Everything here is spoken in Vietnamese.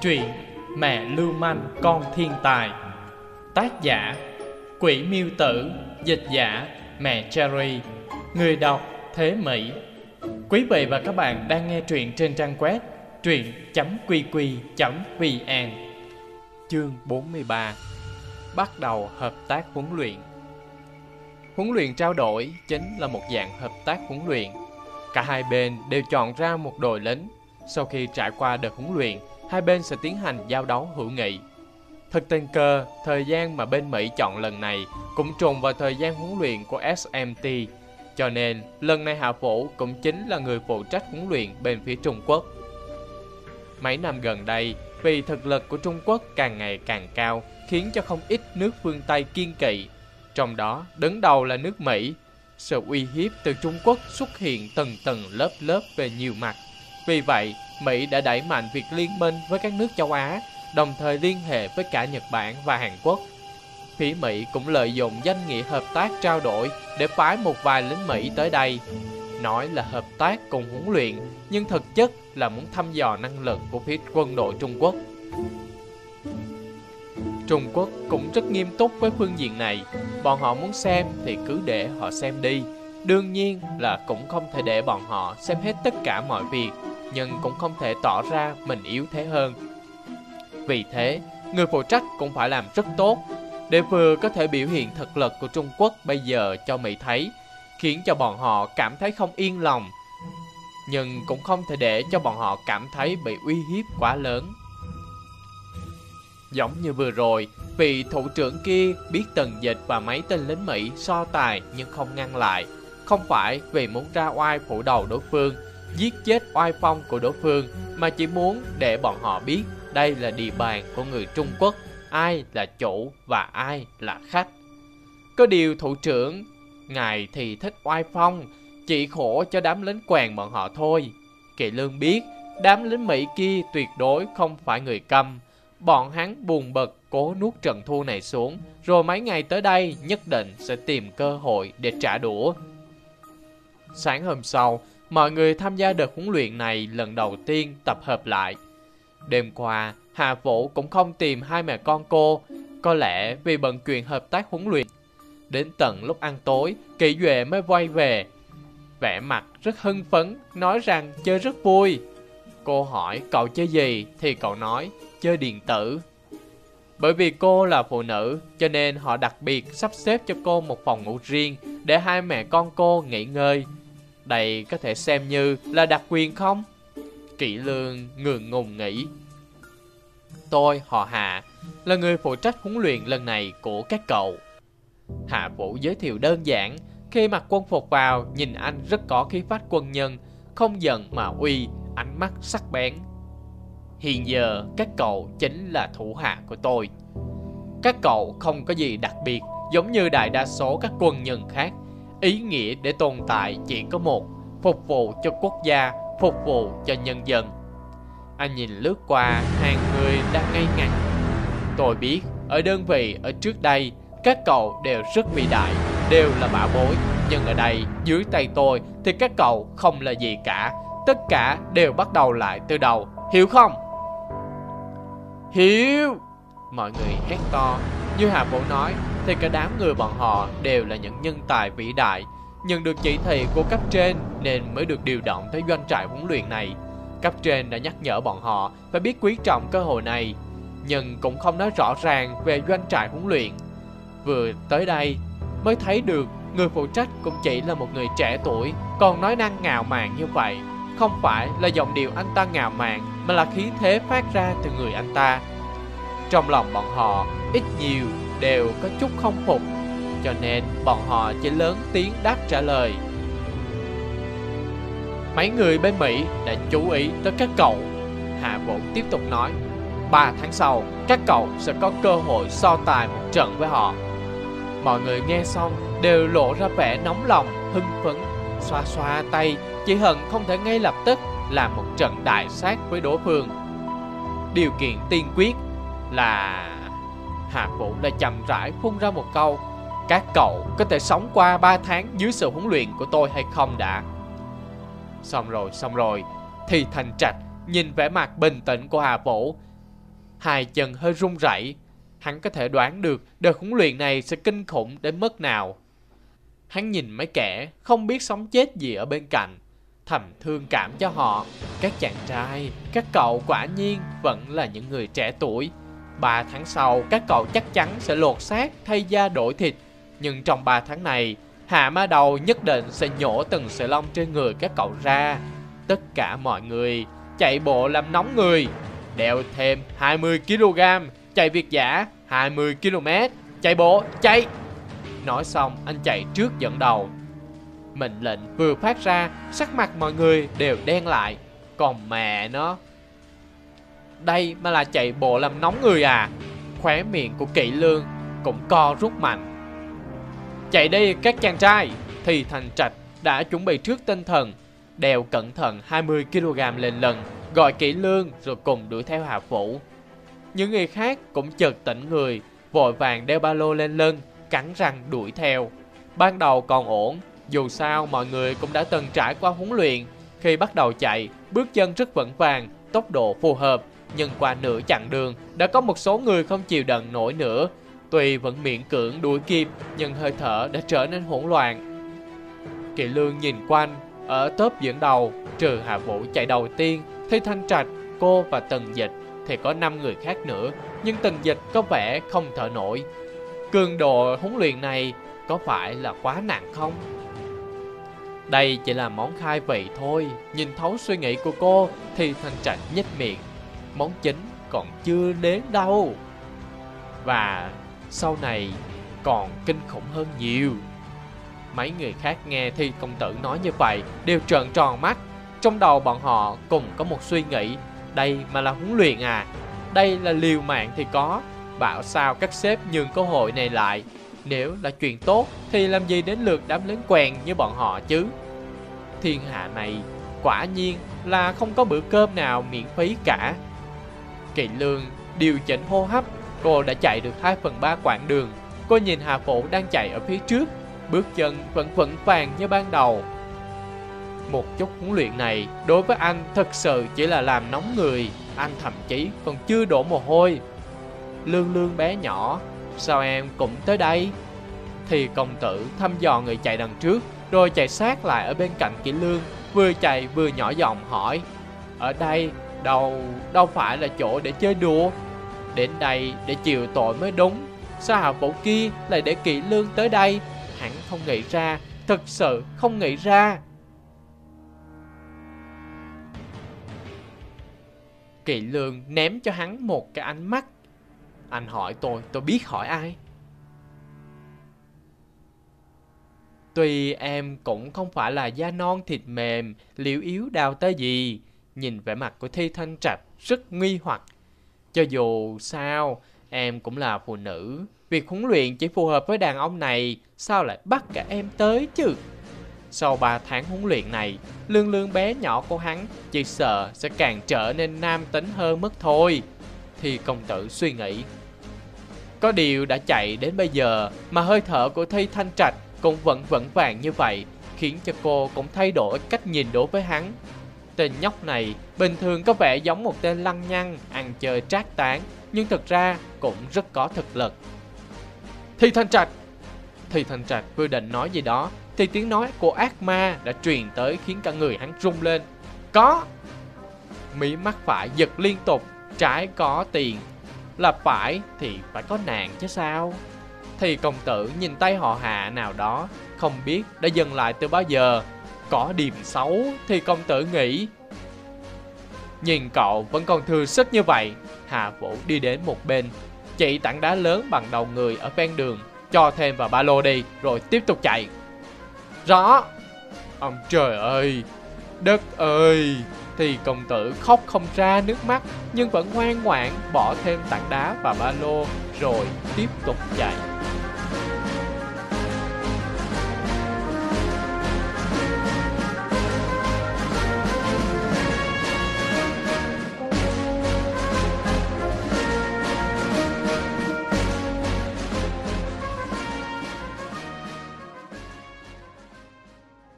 Truyện Mẹ Lưu Manh, Con Thiên Tài. Tác giả, Quỷ Miêu Tử. Dịch giả, Mẹ Cherry. Người đọc, Thế Mỹ. Quý vị và các bạn đang nghe truyện trên trang web truyện.qq.vn Chương 43 Bắt đầu hợp tác huấn luyện. Huấn luyện trao đổi chính là một dạng hợp tác huấn luyện. Cả hai bên đều chọn ra một đội lính Sau khi trải qua đợt huấn luyện hai bên sẽ tiến hành giao đấu hữu nghị. Thật tình cờ, thời gian mà bên Mỹ chọn lần này cũng trùng vào thời gian huấn luyện của SMT, cho nên lần này Hạ Vũ cũng chính là người phụ trách huấn luyện bên phía Trung Quốc. Mấy năm gần đây, vì thực lực của Trung Quốc càng ngày càng cao, khiến cho không ít nước phương Tây kiên kỵ. Trong đó, đứng đầu là nước Mỹ. Sự uy hiếp từ Trung Quốc xuất hiện từng tầng lớp lớp về nhiều mặt. Vì vậy, Mỹ đã đẩy mạnh việc liên minh với các nước châu Á, đồng thời liên hệ với cả Nhật Bản và Hàn Quốc. Phía Mỹ cũng lợi dụng danh nghĩa hợp tác trao đổi để phái một vài lính Mỹ tới đây. Nói là hợp tác cùng huấn luyện, nhưng thực chất là muốn thăm dò năng lực của phía quân đội Trung Quốc. Trung Quốc cũng rất nghiêm túc với phương diện này. Bọn họ muốn xem thì cứ để họ xem đi. Đương nhiên là cũng không thể để bọn họ xem hết tất cả mọi việc nhưng cũng không thể tỏ ra mình yếu thế hơn. Vì thế, người phụ trách cũng phải làm rất tốt để vừa có thể biểu hiện thực lực của Trung Quốc bây giờ cho Mỹ thấy, khiến cho bọn họ cảm thấy không yên lòng, nhưng cũng không thể để cho bọn họ cảm thấy bị uy hiếp quá lớn. Giống như vừa rồi, vị thủ trưởng kia biết Tần Dịch và mấy tên lính Mỹ so tài nhưng không ngăn lại, không phải vì muốn ra oai phủ đầu đối phương, giết chết oai phong của đối phương mà chỉ muốn để bọn họ biết đây là địa bàn của người Trung Quốc, ai là chủ và ai là khách. Có điều thủ trưởng, ngài thì thích oai phong, chỉ khổ cho đám lính quèn bọn họ thôi. Kỳ lương biết, đám lính Mỹ kia tuyệt đối không phải người câm. Bọn hắn buồn bực cố nuốt trận thua này xuống, rồi mấy ngày tới đây nhất định sẽ tìm cơ hội để trả đũa. Sáng hôm sau, Mọi người tham gia đợt huấn luyện này lần đầu tiên tập hợp lại. Đêm qua, Hà Vũ cũng không tìm hai mẹ con cô, có lẽ vì bận chuyện hợp tác huấn luyện. Đến tận lúc ăn tối, Kỷ Duệ mới quay về. Vẻ mặt rất hưng phấn, nói rằng chơi rất vui. Cô hỏi cậu chơi gì thì cậu nói chơi điện tử. Bởi vì cô là phụ nữ cho nên họ đặc biệt sắp xếp cho cô một phòng ngủ riêng để hai mẹ con cô nghỉ ngơi. Đây có thể xem như là đặc quyền không? Kỵ lương ngường ngùng nghĩ. Tôi, họ Hạ, là người phụ trách huấn luyện lần này của các cậu. Hạ Vũ giới thiệu đơn giản, khi mặc quân phục vào, nhìn anh rất có khí phách quân nhân, không giận mà uy, ánh mắt sắc bén. Hiện giờ, các cậu chính là thủ hạ của tôi. Các cậu không có gì đặc biệt, giống như đại đa số các quân nhân khác ý nghĩa để tồn tại chỉ có một, phục vụ cho quốc gia, phục vụ cho nhân dân. Anh nhìn lướt qua hàng người đang ngây ngắn tôi biết, ở đơn vị ở trước đây, các cậu đều rất vĩ đại, đều là bảo bối. Nhưng ở đây, dưới tay tôi, thì các cậu không là gì cả. Tất cả đều bắt đầu lại từ đầu. Hiểu không? Hiểu! Mọi người hét to. Như hà vũ nói thì cả đám người bọn họ đều là những nhân tài vĩ đại, nhận được chỉ thị của cấp trên nên mới được điều động tới doanh trại huấn luyện này. Cấp trên đã nhắc nhở bọn họ phải biết quý trọng cơ hội này, nhưng cũng không nói rõ ràng về doanh trại huấn luyện. Vừa tới đây mới thấy được người phụ trách cũng chỉ là một người trẻ tuổi, còn nói năng ngạo mạn như vậy. Không phải là giọng điệu anh ta ngạo mạn, mà là khí thế phát ra từ người anh ta. Trong lòng bọn họ, ít nhiều đều có chút không phục Cho nên bọn họ chỉ lớn tiếng đáp trả lời. Mấy người bên Mỹ đã chú ý tới các cậu Hạ Vũ tiếp tục nói 3 tháng sau, các cậu sẽ có cơ hội so tài một trận với họ. Mọi người nghe xong đều lộ ra vẻ nóng lòng, hưng phấn Xoa xoa tay, chỉ hận không thể ngay lập tức làm một trận đại sát với đối phương. Điều kiện tiên quyết là Hạ Vũ đã chậm rãi phun ra một câu Các cậu có thể sống qua 3 tháng dưới sự huấn luyện của tôi hay không đã Xong rồi, xong rồi Thì thành trạch nhìn vẻ mặt bình tĩnh của Hạ Vũ hai chân hơi run rẩy. Hắn có thể đoán được đợt huấn luyện này sẽ kinh khủng đến mức nào. Hắn nhìn mấy kẻ không biết sống chết gì ở bên cạnh, thầm thương cảm cho họ. Các chàng trai, các cậu quả nhiên vẫn là những người trẻ tuổi. Ba tháng sau, các cậu chắc chắn sẽ lột xác thay da đổi thịt. Nhưng trong ba tháng này, Hạ Ma Đầu nhất định sẽ nhổ từng sợi lông trên người các cậu ra. Tất cả mọi người chạy bộ làm nóng người, đeo thêm 20kg, chạy việc giả 20km, chạy bộ, chạy! Nói xong anh chạy trước dẫn đầu Mệnh lệnh vừa phát ra Sắc mặt mọi người đều đen lại Còn mẹ nó đây mà là chạy bộ làm nóng người à? Khóe miệng của kỵ lương Cũng co rút mạnh. Chạy đi các chàng trai! Thì thành trạch đã chuẩn bị trước tinh thần Đèo cẩn thận 20kg lên lần Gọi kỹ lương rồi cùng đuổi theo Hà Vũ Những người khác cũng chợt tỉnh người Vội vàng đeo ba lô lên lưng cắn răng đuổi theo. Ban đầu còn ổn, dù sao mọi người cũng đã từng trải qua huấn luyện. Khi bắt đầu chạy, bước chân rất vững vàng, tốc độ phù hợp, nhưng qua nửa chặng đường đã có một số người không chịu đựng nổi nữa. Tuy vẫn miễn cưỡng đuổi kịp, nhưng hơi thở đã trở nên hỗn loạn. Kỳ lương nhìn quanh, ở tớp dẫn đầu, trừ Hạ Vũ chạy đầu tiên, thì Thanh Trạch, cô và Tần Dịch thì có 5 người khác nữa, nhưng Tần Dịch có vẻ không thở nổi, Cường độ huấn luyện này có phải là quá nặng không? Đây chỉ là món khai vị thôi Nhìn thấu suy nghĩ của cô Thì Thanh Trạch nhếch miệng Món chính còn chưa đến đâu. Và sau này còn kinh khủng hơn nhiều. Mấy người khác nghe Thi công tử nói như vậy Đều trợn tròn mắt. Trong đầu bọn họ cùng có một suy nghĩ, Đây mà là huấn luyện à? Đây là liều mạng thì có, Bảo sao các sếp nhường cơ hội này lại? Nếu là chuyện tốt Thì làm gì đến lượt đám lớn quèn như bọn họ chứ? Thiên hạ này Quả nhiên là không có bữa cơm nào miễn phí cả. Kỳ lương điều chỉnh hô hấp, Cô đã chạy được 2 phần 3 quãng đường. Cô nhìn Hà Phổ đang chạy ở phía trước, Bước chân vẫn vững vàng như ban đầu. Một chút huấn luyện này Đối với anh thật sự chỉ là làm nóng người, Anh thậm chí còn chưa đổ mồ hôi. Lương lương bé nhỏ, Sao em cũng tới đây? Thì công tử thăm dò người chạy đằng trước, Rồi chạy sát lại ở bên cạnh kỹ lương, Vừa chạy vừa nhỏ giọng hỏi, Ở đây đâu đâu phải là chỗ để chơi đùa Đến đây để chịu tội mới đúng Sao hạ bộ kia lại để kỹ lương tới đây Hắn không nghĩ ra thật sự không nghĩ ra Kỵ lương ném cho hắn một cái ánh mắt anh hỏi tôi, tôi biết hỏi ai. Tuy em cũng không phải là da non thịt mềm, liễu yếu đào tới gì. Nhìn vẻ mặt của Thi Thanh Trạch rất nguy hoặc. Cho dù sao, em cũng là phụ nữ. Việc huấn luyện chỉ phù hợp với đàn ông này, sao lại bắt cả em tới chứ? Sau 3 tháng huấn luyện này, lương lương bé nhỏ của hắn chỉ sợ sẽ càng trở nên nam tính hơn mất thôi thì công tử suy nghĩ. Có điều đã chạy đến bây giờ mà hơi thở của Thi Thanh Trạch cũng vẫn vẫn vàng như vậy, khiến cho cô cũng thay đổi cách nhìn đối với hắn. Tên nhóc này bình thường có vẻ giống một tên lăng nhăng, ăn chơi trác tán, nhưng thực ra cũng rất có thực lực. Thi Thanh Trạch Thi Thanh Trạch vừa định nói gì đó, thì tiếng nói của ác ma đã truyền tới khiến cả người hắn rung lên. Có! Mí mắt phải giật liên tục, trái có tiền là phải thì phải có nạn chứ sao Thì công tử nhìn tay họ hạ nào đó Không biết đã dừng lại từ bao giờ có điểm xấu thì công tử nghĩ. Nhìn cậu vẫn còn thừa sức như vậy Hạ Vũ đi đến một bên, Chỉ tảng đá lớn bằng đầu người ở ven đường, Cho thêm vào ba lô đi, Rồi tiếp tục chạy. Rõ. Ông trời ơi! Đất ơi! Thì công tử khóc không ra nước mắt, nhưng vẫn ngoan ngoãn bỏ thêm tảng đá vào ba lô, rồi tiếp tục chạy.